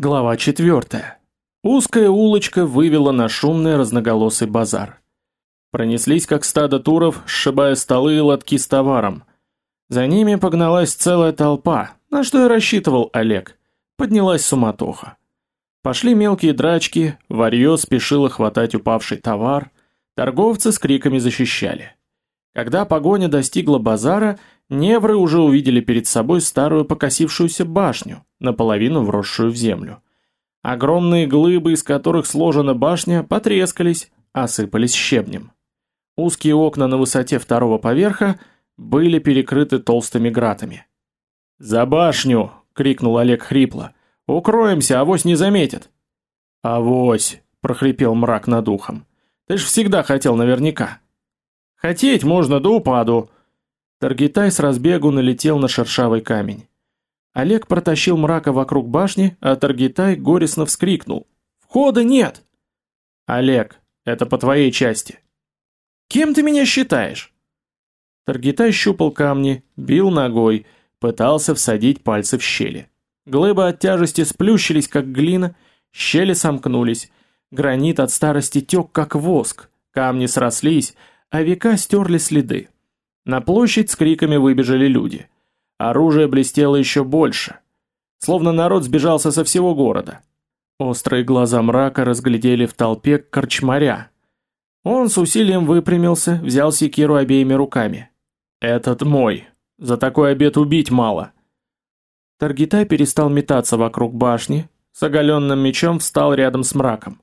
Глава 4. Узкая улочка вывела на шумный разноголосый базар. Пронеслись как стадо туров, сшибая столы и лотки с товаром. За ними погналась целая толпа, на что и рассчитывал Олег. Поднялась суматоха. Пошли мелкие драчки, варьё спешило хватать упавший товар, торговцы с криками защищали. Когда погоня достигла базара, Невры уже увидели перед собой старую покосившуюся башню, наполовину вросшую в землю. Огромные глыбы, из которых сложена башня, потрескались, осыпались щебнем. Узкие окна на высоте второго поверха были перекрыты толстыми гратами. «За башню!» — крикнул Олег хрипло. «Укроемся, авось не заметят!» «Авось!» — прохрипел мрак над ухом. «Ты ж всегда хотел наверняка!» «Хотеть можно до упаду!» Таргитай с разбегу налетел на шершавый камень. Олег протащил мрака вокруг башни, а Таргитай горестно вскрикнул. «Входа нет!» «Олег, это по твоей части». «Кем ты меня считаешь?» Таргитай щупал камни, бил ногой, пытался всадить пальцы в щели. Глыбы от тяжести сплющились, как глина, щели сомкнулись. Гранит от старости тек, как воск, камни срослись, а века стерли следы. На площадь с криками выбежали люди. Оружие блестело еще больше. Словно народ сбежался со всего города. Острые глаза мрака разглядели в толпе корчмаря. Он с усилием выпрямился, взял секиру обеими руками. «Этот мой. За такой обед убить мало». Таргитай перестал метаться вокруг башни, с оголенным мечом встал рядом с мраком.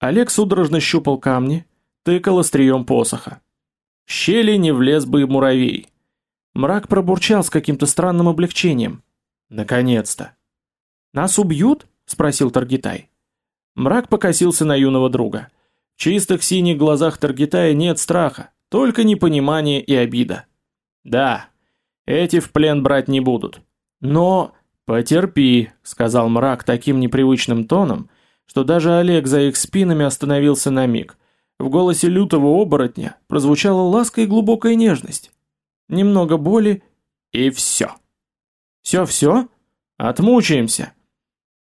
Олег судорожно щупал камни, тыкал острием посоха щели не влез бы и муравей. Мрак пробурчал с каким-то странным облегчением. Наконец-то. Нас убьют? спросил Таргитай. Мрак покосился на юного друга. В чистых синих глазах Таргитая нет страха, только непонимание и обида. Да, эти в плен брать не будут. Но потерпи, сказал Мрак таким непривычным тоном, что даже Олег за их спинами остановился на миг. В голосе лютого оборотня прозвучала ласка и глубокая нежность. Немного боли и все. Все-все? Отмучаемся.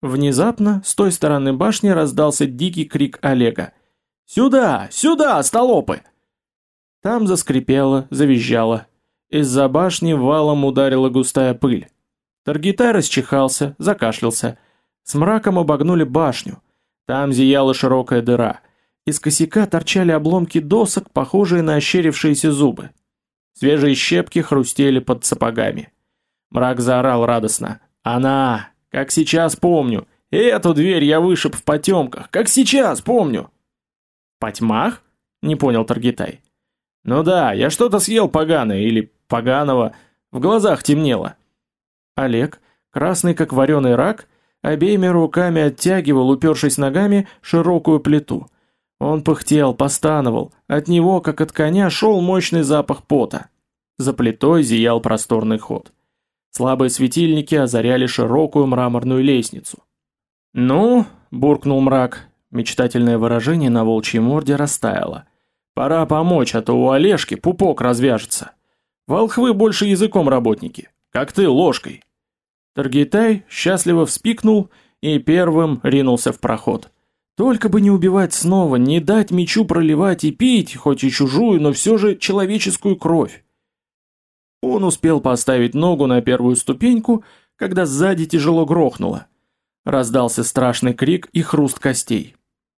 Внезапно с той стороны башни раздался дикий крик Олега. «Сюда! Сюда, столопы!» Там заскрипело, завизжало. Из-за башни валом ударила густая пыль. Таргитай расчихался, закашлялся. С мраком обогнули башню. Там зияла широкая дыра. Из косяка торчали обломки досок, похожие на ощерившиеся зубы. Свежие щепки хрустели под сапогами. Мрак заорал радостно. «Она! Как сейчас помню! Эту дверь я вышиб в потемках! Как сейчас помню!» «Потьмах?» — не понял Таргитай. «Ну да, я что-то съел поганое или поганого. В глазах темнело». Олег, красный как вареный рак, обеими руками оттягивал, упершись ногами, широкую плиту — он пыхтел, постановал, от него, как от коня, шел мощный запах пота. За плитой зиял просторный ход. Слабые светильники озаряли широкую мраморную лестницу. «Ну», — буркнул мрак, мечтательное выражение на волчьей морде растаяло. «Пора помочь, а то у Олежки пупок развяжется. Волхвы больше языком работники, как ты ложкой». Таргитай счастливо вспикнул и первым ринулся в проход. Только бы не убивать снова, не дать мечу проливать и пить, хоть и чужую, но все же человеческую кровь. Он успел поставить ногу на первую ступеньку, когда сзади тяжело грохнуло. Раздался страшный крик и хруст костей.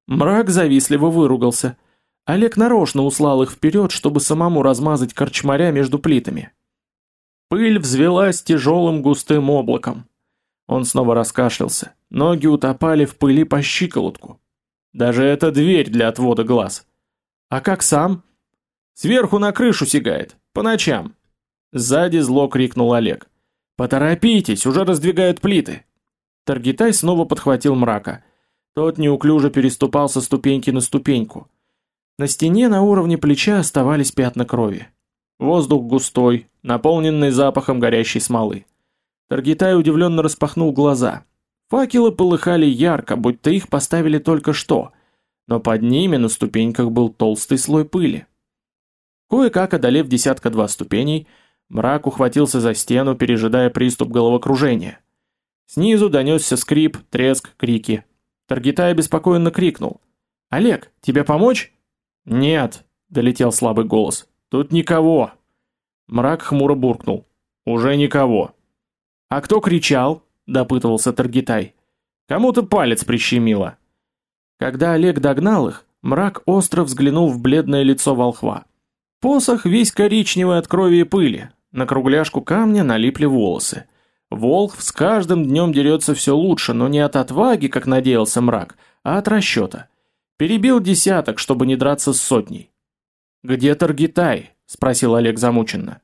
Мрак завистливо выругался. Олег нарочно услал их вперед, чтобы самому размазать корчмаря между плитами. Пыль взвелась тяжелым густым облаком. Он снова раскашлялся. Ноги утопали в пыли по щиколотку. Даже эта дверь для отвода глаз. А как сам? Сверху на крышу сигает, по ночам. Сзади зло крикнул Олег. Поторопитесь, уже раздвигают плиты. Таргитай снова подхватил мрака. Тот неуклюже переступал со ступеньки на ступеньку. На стене на уровне плеча оставались пятна крови. Воздух густой, наполненный запахом горящей смолы. Таргитай удивленно распахнул глаза. Факелы полыхали ярко, будто их поставили только что, но под ними на ступеньках был толстый слой пыли. Кое-как одолев десятка-два ступеней, мрак ухватился за стену, пережидая приступ головокружения. Снизу донесся скрип, треск, крики. Таргитай беспокоенно крикнул. «Олег, тебе помочь?» «Нет», — долетел слабый голос. «Тут никого». Мрак хмуро буркнул. «Уже никого». «А кто кричал?» — допытывался Таргитай. «Кому-то палец прищемило». Когда Олег догнал их, мрак остро взглянул в бледное лицо волхва. Посох весь коричневый от крови и пыли, на кругляшку камня налипли волосы. Волх с каждым днем дерется все лучше, но не от отваги, как надеялся мрак, а от расчета. Перебил десяток, чтобы не драться с сотней. «Где Таргитай?» – спросил Олег замученно.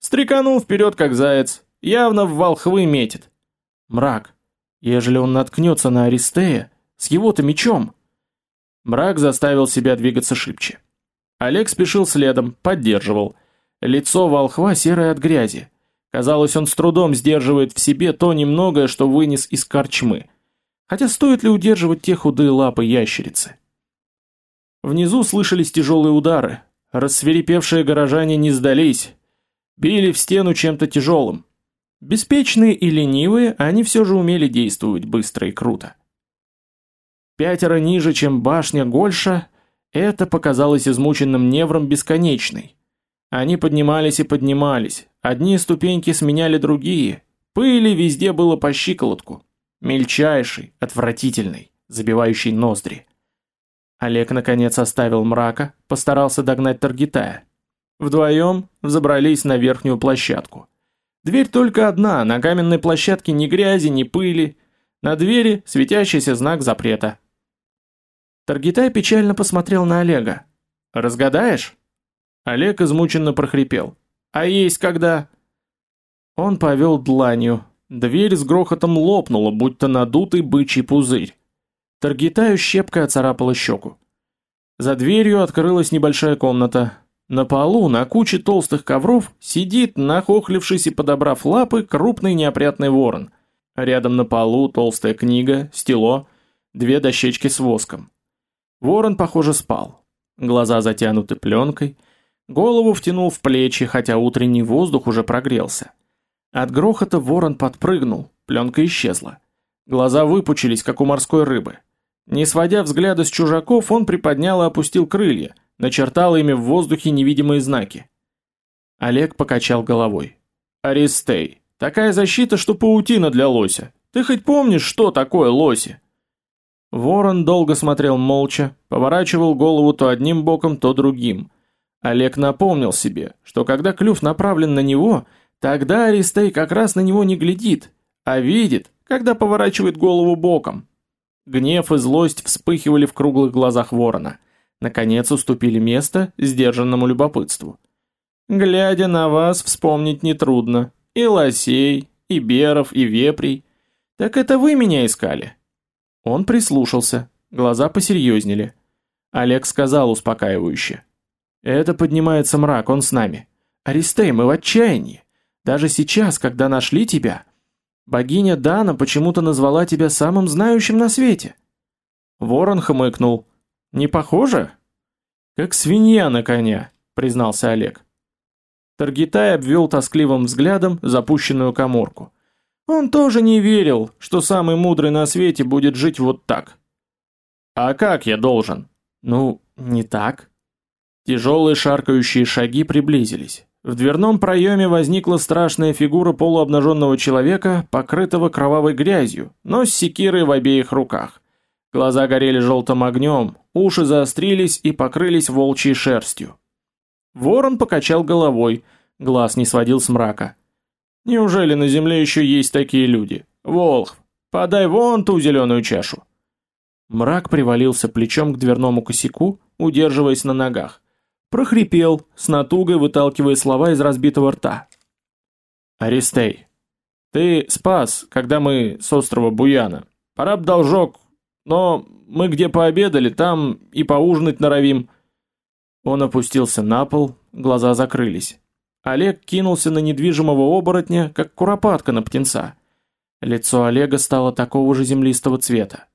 Стреканул вперед, как заяц. Явно в волхвы метит. Мрак. Ежели он наткнется на Аристея, с его-то мечом. Мрак заставил себя двигаться шибче. Олег спешил следом, поддерживал. Лицо волхва серое от грязи. Казалось, он с трудом сдерживает в себе то немногое, что вынес из корчмы. Хотя стоит ли удерживать те худые лапы ящерицы? Внизу слышались тяжелые удары. Рассверепевшие горожане не сдались. Били в стену чем-то тяжелым. Беспечные и ленивые, они все же умели действовать быстро и круто. Пятеро ниже, чем башня Гольша, это показалось измученным невром бесконечной. Они поднимались и поднимались, одни ступеньки сменяли другие, пыли везде было по щиколотку, мельчайший, отвратительный, забивающий ноздри. Олег наконец оставил мрака, постарался догнать Таргитая. Вдвоем взобрались на верхнюю площадку. Дверь только одна, на каменной площадке ни грязи, ни пыли. На двери светящийся знак запрета. Таргитай печально посмотрел на Олега. «Разгадаешь?» Олег измученно прохрипел. «А есть когда?» Он повел дланью. Дверь с грохотом лопнула, будто надутый бычий пузырь. Таргитаю щепкой оцарапала щеку. За дверью открылась небольшая комната. На полу, на куче толстых ковров, сидит, нахохлившись и подобрав лапы, крупный неопрятный ворон. Рядом на полу толстая книга, стело, две дощечки с воском. Ворон, похоже, спал. Глаза затянуты пленкой, голову втянул в плечи, хотя утренний воздух уже прогрелся. От грохота ворон подпрыгнул, пленка исчезла. Глаза выпучились, как у морской рыбы. Не сводя взгляда с чужаков, он приподнял и опустил крылья, начертал ими в воздухе невидимые знаки. Олег покачал головой. «Аристей, такая защита, что паутина для лося. Ты хоть помнишь, что такое лоси?» Ворон долго смотрел молча, поворачивал голову то одним боком, то другим. Олег напомнил себе, что когда клюв направлен на него, тогда Аристей как раз на него не глядит, а видит, когда поворачивает голову боком. Гнев и злость вспыхивали в круглых глазах ворона. Наконец уступили место сдержанному любопытству. Глядя на вас, вспомнить нетрудно. И лосей, и беров, и вепрей. Так это вы меня искали? Он прислушался, глаза посерьезнели. Олег сказал успокаивающе. Это поднимается мрак, он с нами. Аристей, мы в отчаянии. Даже сейчас, когда нашли тебя, богиня Дана почему-то назвала тебя самым знающим на свете. Ворон хмыкнул. Не похоже? Как свинья на коня, признался Олег. Таргитай обвел тоскливым взглядом запущенную каморку. Он тоже не верил, что самый мудрый на свете будет жить вот так. А как я должен? Ну, не так. Тяжелые шаркающие шаги приблизились. В дверном проеме возникла страшная фигура полуобнаженного человека, покрытого кровавой грязью, но с секирой в обеих руках. Глаза горели желтым огнем, уши заострились и покрылись волчьей шерстью. Ворон покачал головой, глаз не сводил с мрака. Неужели на земле еще есть такие люди? Волхв, подай вон ту зеленую чашу. Мрак привалился плечом к дверному косяку, удерживаясь на ногах. Прохрипел, с натугой выталкивая слова из разбитого рта. «Аристей, ты спас, когда мы с острова Буяна. Пора б должок, но мы где пообедали, там и поужинать норовим». Он опустился на пол, глаза закрылись. Олег кинулся на недвижимого оборотня, как куропатка на птенца. Лицо Олега стало такого же землистого цвета.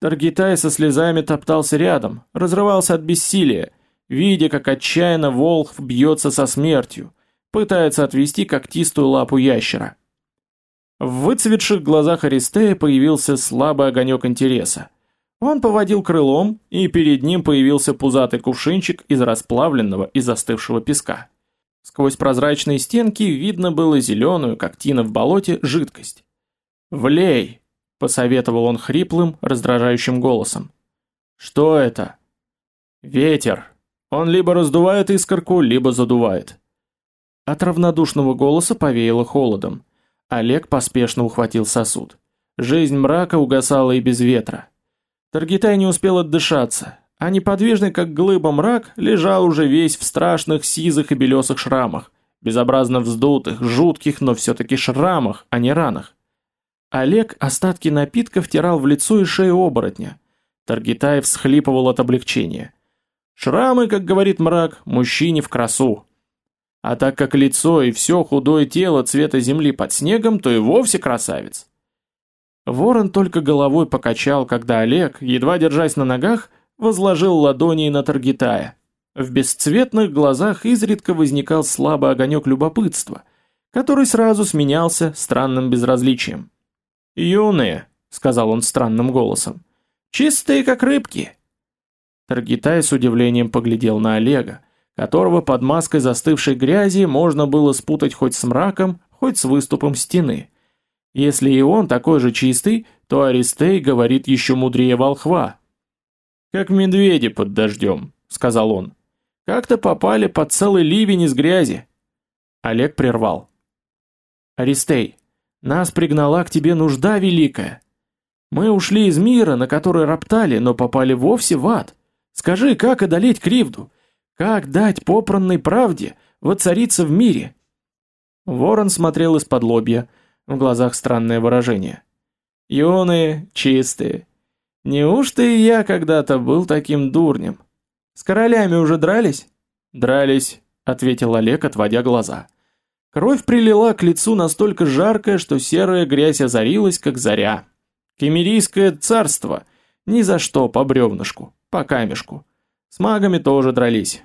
Таргитай со слезами топтался рядом, разрывался от бессилия, видя, как отчаянно волхв бьется со смертью, пытается отвести когтистую лапу ящера. В выцветших глазах Аристея появился слабый огонек интереса. Он поводил крылом, и перед ним появился пузатый кувшинчик из расплавленного и застывшего песка. Сквозь прозрачные стенки видно было зеленую, как тина в болоте, жидкость. «Влей!» — посоветовал он хриплым, раздражающим голосом. «Что это?» «Ветер. Он либо раздувает искорку, либо задувает». От равнодушного голоса повеяло холодом. Олег поспешно ухватил сосуд. Жизнь мрака угасала и без ветра. Таргитай не успел отдышаться, а неподвижный, как глыба мрак, лежал уже весь в страшных сизых и белесых шрамах, безобразно вздутых, жутких, но все-таки шрамах, а не ранах. Олег остатки напитка втирал в лицо и шею оборотня. Таргитай всхлипывал от облегчения. Шрамы, как говорит мрак, мужчине в красу. А так как лицо и все худое тело цвета земли под снегом, то и вовсе красавец. Ворон только головой покачал, когда Олег, едва держась на ногах, возложил ладони на Таргитая. В бесцветных глазах изредка возникал слабый огонек любопытства, который сразу сменялся странным безразличием. «Юные», — сказал он странным голосом, — «чистые, как рыбки». Таргитай с удивлением поглядел на Олега, которого под маской застывшей грязи можно было спутать хоть с мраком, хоть с выступом стены. Если и он такой же чистый, то Аристей говорит еще мудрее волхва. «Как медведи под дождем», — сказал он. «Как-то попали под целый ливень из грязи». Олег прервал. «Аристей, нас пригнала к тебе нужда великая. Мы ушли из мира, на который роптали, но попали вовсе в ад. Скажи, как одолеть кривду? Как дать попранной правде воцариться в мире? Ворон смотрел из-под лобья, в глазах странное выражение. Юные, чистые. Неужто и я когда-то был таким дурнем? С королями уже дрались? Дрались, ответил Олег, отводя глаза. Кровь прилила к лицу настолько жаркая, что серая грязь озарилась, как заря. Кемерийское царство ни за что по бревнышку, по камешку. С магами тоже дрались.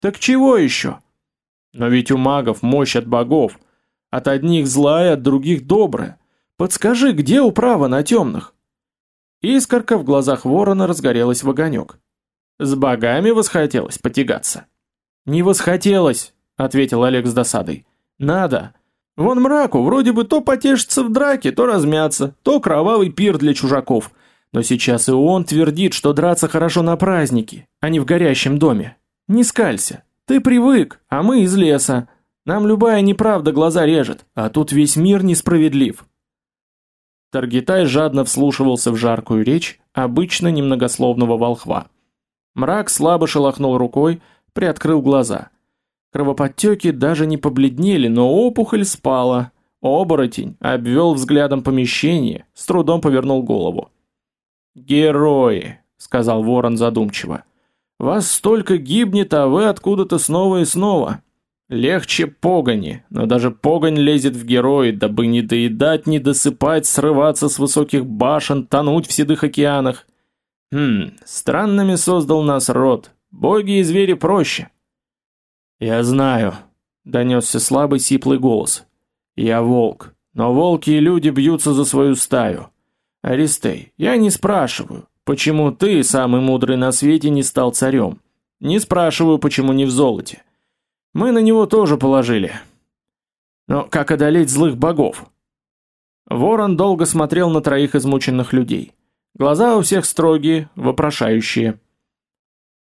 Так чего еще? Но ведь у магов мощь от богов. От одних злая, от других добрая. Подскажи, где управа на темных? Искорка в глазах ворона разгорелась в огонек. С богами восхотелось потягаться. Не восхотелось, ответил Олег с досадой. Надо. Вон мраку вроде бы то потешится в драке, то размяться, то кровавый пир для чужаков. Но сейчас и он твердит, что драться хорошо на празднике, а не в горящем доме. Не скалься. Ты привык, а мы из леса. Нам любая неправда глаза режет, а тут весь мир несправедлив. Таргитай жадно вслушивался в жаркую речь обычно немногословного волхва. Мрак слабо шелохнул рукой, приоткрыл глаза. Кровоподтеки даже не побледнели, но опухоль спала. Оборотень обвел взглядом помещение, с трудом повернул голову. «Герои», — сказал ворон задумчиво. Вас столько гибнет, а вы откуда-то снова и снова. Легче погони, но даже погонь лезет в герои, дабы не доедать, не досыпать, срываться с высоких башен, тонуть в седых океанах. Хм, странными создал нас род. Боги и звери проще. Я знаю, донесся слабый сиплый голос. Я волк, но волки и люди бьются за свою стаю. Аристей, я не спрашиваю, Почему ты, самый мудрый на свете, не стал царем? Не спрашиваю, почему не в золоте. Мы на него тоже положили. Но как одолеть злых богов? Ворон долго смотрел на троих измученных людей. Глаза у всех строгие, вопрошающие.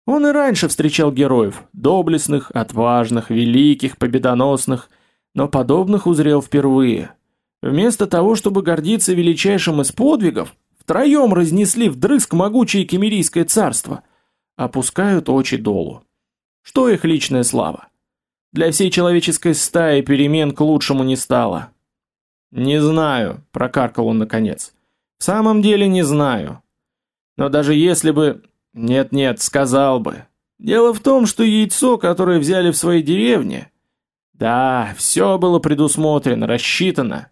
Он и раньше встречал героев, доблестных, отважных, великих, победоносных, но подобных узрел впервые. Вместо того, чтобы гордиться величайшим из подвигов, Втроем разнесли вдрызг могучее Кемерийское царство. Опускают очи долу. Что их личная слава? Для всей человеческой стаи перемен к лучшему не стало. «Не знаю», — прокаркал он наконец. «В самом деле не знаю. Но даже если бы... Нет-нет, сказал бы. Дело в том, что яйцо, которое взяли в своей деревне... Да, все было предусмотрено, рассчитано.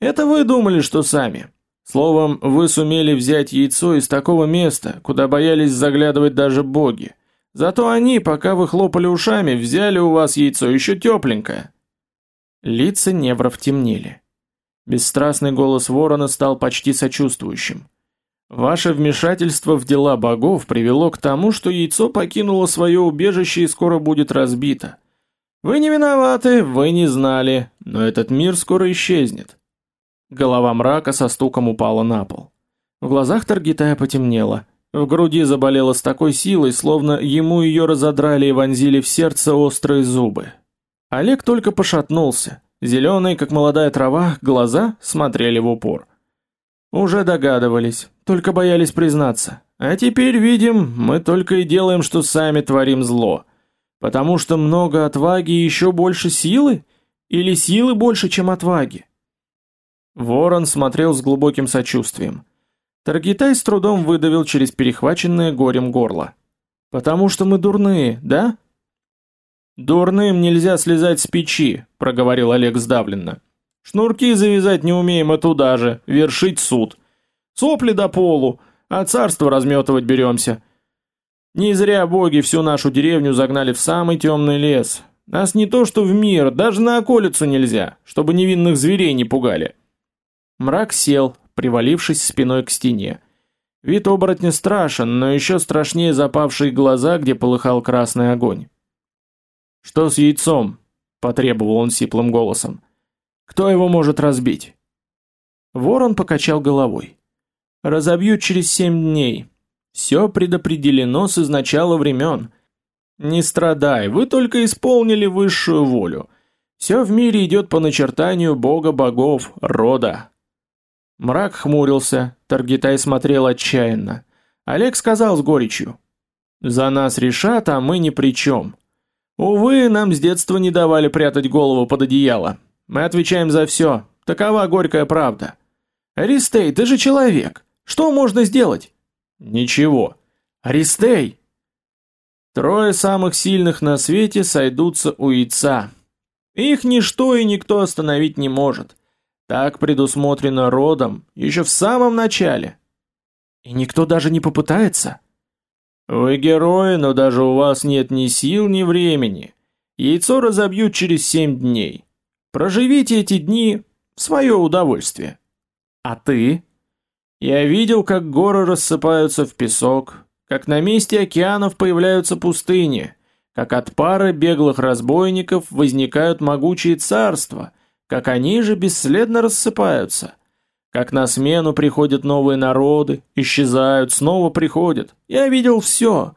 Это вы думали, что сами. Словом, вы сумели взять яйцо из такого места, куда боялись заглядывать даже боги. Зато они, пока вы хлопали ушами, взяли у вас яйцо еще тепленькое. Лица невров темнели. Бесстрастный голос ворона стал почти сочувствующим. Ваше вмешательство в дела богов привело к тому, что яйцо покинуло свое убежище и скоро будет разбито. Вы не виноваты, вы не знали, но этот мир скоро исчезнет. Голова мрака со стуком упала на пол. В глазах Таргитая потемнело. В груди заболело с такой силой, словно ему ее разодрали и вонзили в сердце острые зубы. Олег только пошатнулся. Зеленые, как молодая трава, глаза смотрели в упор. Уже догадывались, только боялись признаться. А теперь видим, мы только и делаем, что сами творим зло. Потому что много отваги и еще больше силы? Или силы больше, чем отваги? Ворон смотрел с глубоким сочувствием. Таргитай с трудом выдавил через перехваченное горем горло. «Потому что мы дурные, да?» «Дурным нельзя слезать с печи», — проговорил Олег сдавленно. «Шнурки завязать не умеем, а туда же, вершить суд. Сопли до полу, а царство разметывать беремся. Не зря боги всю нашу деревню загнали в самый темный лес. Нас не то что в мир, даже на околицу нельзя, чтобы невинных зверей не пугали». Мрак сел, привалившись спиной к стене. Вид оборотня страшен, но еще страшнее запавшие глаза, где полыхал красный огонь. «Что с яйцом?» – потребовал он сиплым голосом. «Кто его может разбить?» Ворон покачал головой. «Разобьют через семь дней. Все предопределено с изначала времен. Не страдай, вы только исполнили высшую волю. Все в мире идет по начертанию бога богов, рода, Мрак хмурился, Таргитай смотрел отчаянно. Олег сказал с горечью. «За нас решат, а мы ни при чем. Увы, нам с детства не давали прятать голову под одеяло. Мы отвечаем за все. Такова горькая правда. Аристей, ты же человек. Что можно сделать?» «Ничего. Аристей!» Трое самых сильных на свете сойдутся у яйца. Их ничто и никто остановить не может. Так предусмотрено родом, еще в самом начале. И никто даже не попытается. Вы герои, но даже у вас нет ни сил, ни времени. Яйцо разобьют через семь дней. Проживите эти дни в свое удовольствие. А ты? Я видел, как горы рассыпаются в песок, как на месте океанов появляются пустыни, как от пары беглых разбойников возникают могучие царства — как они же бесследно рассыпаются. Как на смену приходят новые народы, исчезают, снова приходят. Я видел все,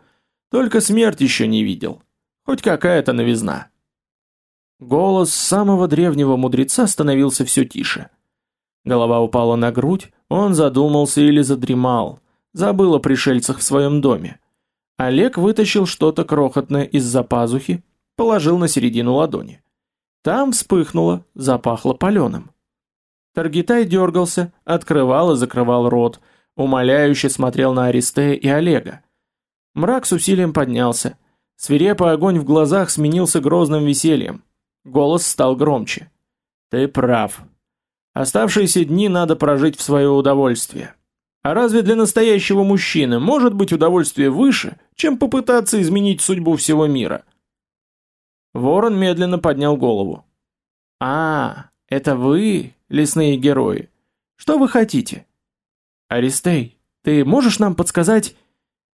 только смерть еще не видел. Хоть какая-то новизна. Голос самого древнего мудреца становился все тише. Голова упала на грудь, он задумался или задремал, забыл о пришельцах в своем доме. Олег вытащил что-то крохотное из-за пазухи, положил на середину ладони. Там вспыхнуло, запахло паленым. Таргитай дергался, открывал и закрывал рот, умоляюще смотрел на Аристея и Олега. Мрак с усилием поднялся. Свирепый огонь в глазах сменился грозным весельем. Голос стал громче. «Ты прав. Оставшиеся дни надо прожить в свое удовольствие. А разве для настоящего мужчины может быть удовольствие выше, чем попытаться изменить судьбу всего мира?» Ворон медленно поднял голову. «А, это вы, лесные герои. Что вы хотите?» «Аристей, ты можешь нам подсказать...»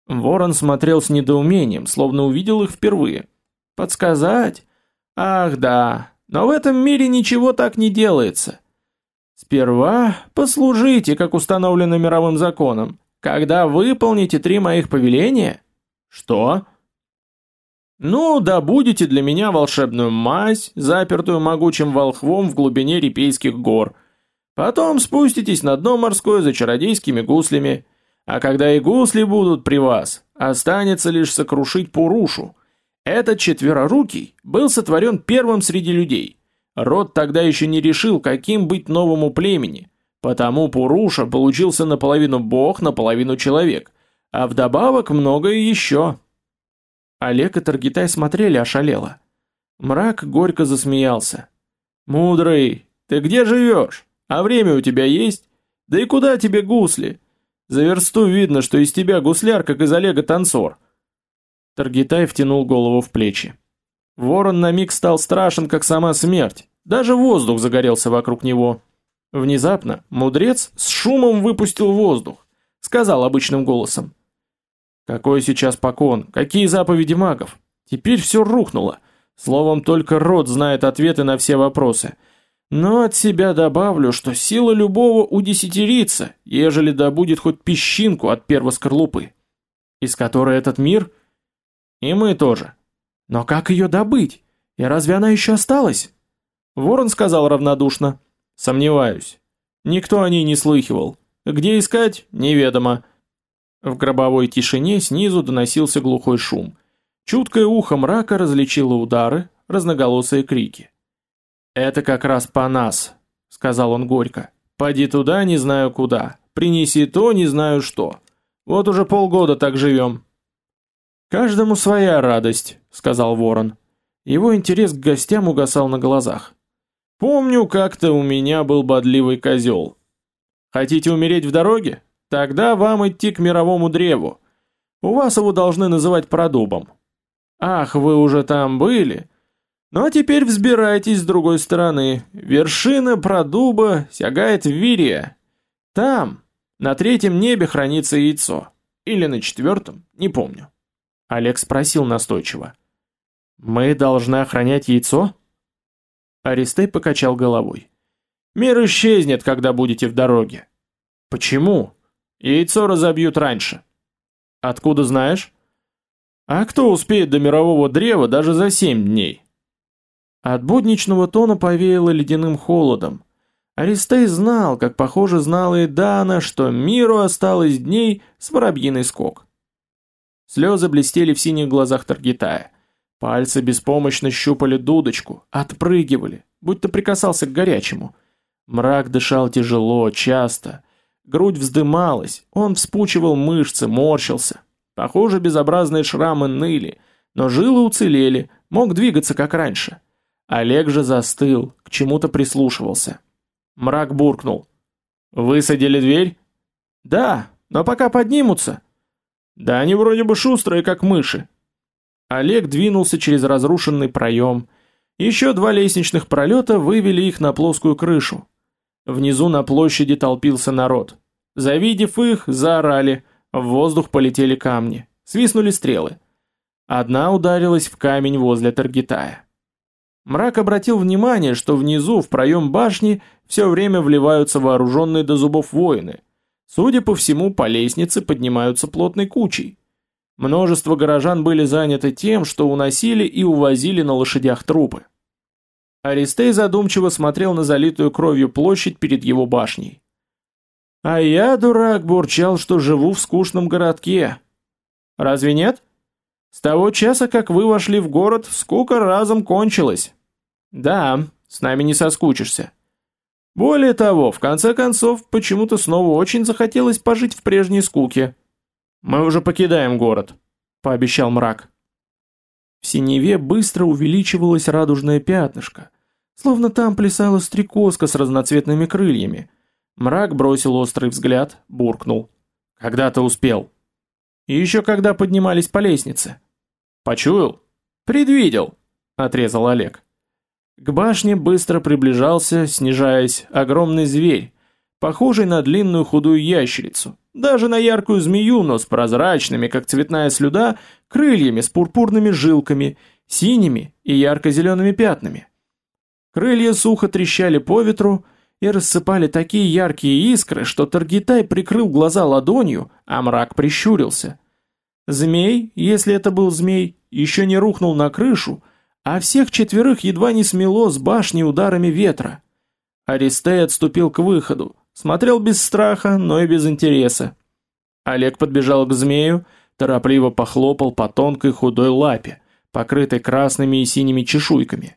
Ворон смотрел с недоумением, словно увидел их впервые. «Подсказать? Ах, да, но в этом мире ничего так не делается. Сперва послужите, как установлено мировым законом. Когда выполните три моих повеления...» «Что?» Ну, да будете для меня волшебную мазь, запертую могучим волхвом в глубине Репейских гор. Потом спуститесь на дно морское за чародейскими гуслями. А когда и гусли будут при вас, останется лишь сокрушить Пурушу. Этот четверорукий был сотворен первым среди людей. Род тогда еще не решил, каким быть новому племени. Потому Пуруша получился наполовину бог, наполовину человек. А вдобавок многое еще. Олег и Таргитай смотрели ошалело. Мрак горько засмеялся. «Мудрый, ты где живешь? А время у тебя есть? Да и куда тебе гусли? За версту видно, что из тебя гусляр, как из Олега танцор». Таргитай втянул голову в плечи. Ворон на миг стал страшен, как сама смерть. Даже воздух загорелся вокруг него. Внезапно мудрец с шумом выпустил воздух, сказал обычным голосом. Какой сейчас покон? Какие заповеди магов? Теперь все рухнуло. Словом, только род знает ответы на все вопросы. Но от себя добавлю, что сила любого удесятерится, ежели добудет хоть песчинку от первоскорлупы. Из которой этот мир? И мы тоже. Но как ее добыть? И разве она еще осталась? Ворон сказал равнодушно. Сомневаюсь. Никто о ней не слыхивал. Где искать, неведомо. В гробовой тишине снизу доносился глухой шум. Чуткое ухо мрака различило удары, разноголосые крики. «Это как раз по нас», — сказал он горько. «Поди туда, не знаю куда. Принеси то, не знаю что. Вот уже полгода так живем». «Каждому своя радость», — сказал ворон. Его интерес к гостям угасал на глазах. Помню, как-то у меня был бодливый козел. Хотите умереть в дороге? Тогда вам идти к мировому древу. У вас его должны называть продубом. Ах, вы уже там были? Ну а теперь взбирайтесь с другой стороны. Вершина продуба сягает в Вирия. Там, на третьем небе хранится яйцо. Или на четвертом, не помню. Олег спросил настойчиво. Мы должны охранять яйцо? Аристей покачал головой. Мир исчезнет, когда будете в дороге. Почему? Яйцо разобьют раньше. Откуда знаешь? А кто успеет до мирового древа даже за семь дней? От будничного тона повеяло ледяным холодом. Аристей знал, как похоже знала и Дана, что миру осталось дней с воробьиный скок. Слезы блестели в синих глазах Таргитая. Пальцы беспомощно щупали дудочку, отпрыгивали, будто прикасался к горячему. Мрак дышал тяжело, часто. Грудь вздымалась, он вспучивал мышцы, морщился. Похоже, безобразные шрамы ныли, но жилы уцелели, мог двигаться как раньше. Олег же застыл, к чему-то прислушивался. Мрак буркнул. «Высадили дверь?» «Да, но пока поднимутся». «Да они вроде бы шустрые, как мыши», Олег двинулся через разрушенный проем. Еще два лестничных пролета вывели их на плоскую крышу. Внизу на площади толпился народ. Завидев их, заорали, в воздух полетели камни, свистнули стрелы. Одна ударилась в камень возле Таргитая. Мрак обратил внимание, что внизу, в проем башни, все время вливаются вооруженные до зубов воины. Судя по всему, по лестнице поднимаются плотной кучей. Множество горожан были заняты тем, что уносили и увозили на лошадях трупы. Аристей задумчиво смотрел на залитую кровью площадь перед его башней. «А я, дурак, бурчал, что живу в скучном городке. Разве нет? С того часа, как вы вошли в город, скука разом кончилась. Да, с нами не соскучишься. Более того, в конце концов, почему-то снова очень захотелось пожить в прежней скуке». «Мы уже покидаем город», — пообещал мрак. В синеве быстро увеличивалось радужное пятнышко, словно там плясала стрекозка с разноцветными крыльями. Мрак бросил острый взгляд, буркнул. «Когда ты успел?» «И еще когда поднимались по лестнице». «Почуял?» «Предвидел», — отрезал Олег. К башне быстро приближался, снижаясь, огромный зверь, похожий на длинную худую ящерицу, даже на яркую змею, но с прозрачными, как цветная слюда, крыльями с пурпурными жилками, синими и ярко-зелеными пятнами. Крылья сухо трещали по ветру и рассыпали такие яркие искры, что Таргитай прикрыл глаза ладонью, а мрак прищурился. Змей, если это был змей, еще не рухнул на крышу, а всех четверых едва не смело с башни ударами ветра. Аристей отступил к выходу, Смотрел без страха, но и без интереса. Олег подбежал к змею, торопливо похлопал по тонкой худой лапе, покрытой красными и синими чешуйками.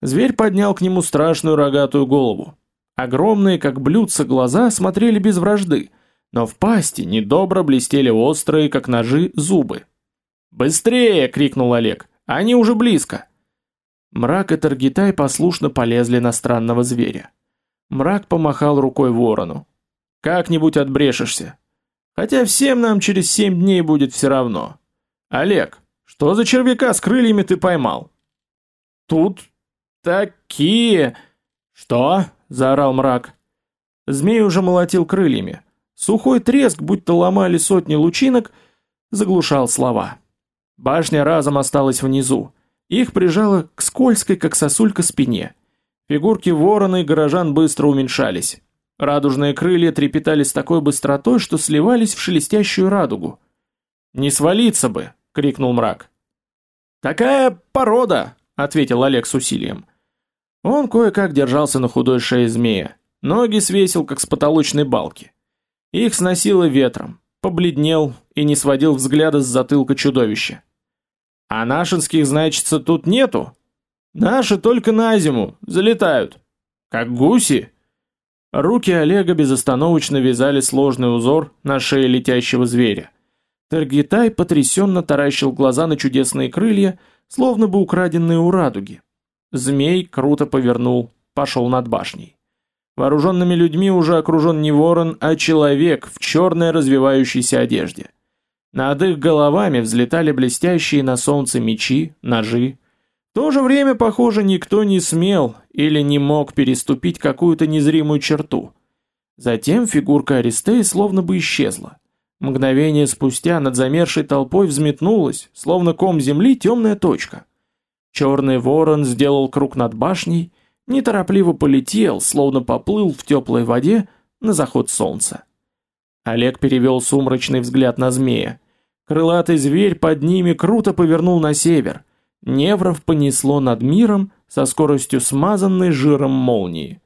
Зверь поднял к нему страшную рогатую голову. Огромные, как блюдца, глаза смотрели без вражды, но в пасти недобро блестели острые, как ножи, зубы. «Быстрее!» — крикнул Олег. «Они уже близко!» Мрак и Таргитай послушно полезли на странного зверя. Мрак помахал рукой ворону. «Как-нибудь отбрешешься. Хотя всем нам через семь дней будет все равно. Олег, что за червяка с крыльями ты поймал?» «Тут такие...» «Что?» — заорал мрак. Змей уже молотил крыльями. Сухой треск, будто ломали сотни лучинок, заглушал слова. Башня разом осталась внизу. Их прижало к скользкой, как сосулька, спине. Фигурки ворона и горожан быстро уменьшались. Радужные крылья трепетали с такой быстротой, что сливались в шелестящую радугу. «Не свалиться бы!» — крикнул мрак. «Такая порода!» — ответил Олег с усилием. Он кое-как держался на худой шее змея. Ноги свесил, как с потолочной балки. Их сносило ветром. Побледнел и не сводил взгляда с затылка чудовища. «А нашинских, значится, тут нету?» «Наши только на зиму, залетают. Как гуси?» Руки Олега безостановочно вязали сложный узор на шее летящего зверя. Таргитай потрясенно таращил глаза на чудесные крылья, словно бы украденные у радуги. Змей круто повернул, пошел над башней. Вооруженными людьми уже окружен не ворон, а человек в черной развивающейся одежде. Над их головами взлетали блестящие на солнце мечи, ножи. То же время, похоже, никто не смел или не мог переступить какую-то незримую черту. Затем фигурка Аристеи словно бы исчезла. Мгновение спустя над замершей толпой взметнулась, словно ком земли, темная точка. Черный ворон сделал круг над башней, неторопливо полетел, словно поплыл в теплой воде на заход солнца. Олег перевел сумрачный взгляд на змея. Крылатый зверь под ними круто повернул на север. Невров понесло над миром со скоростью смазанной жиром молнии.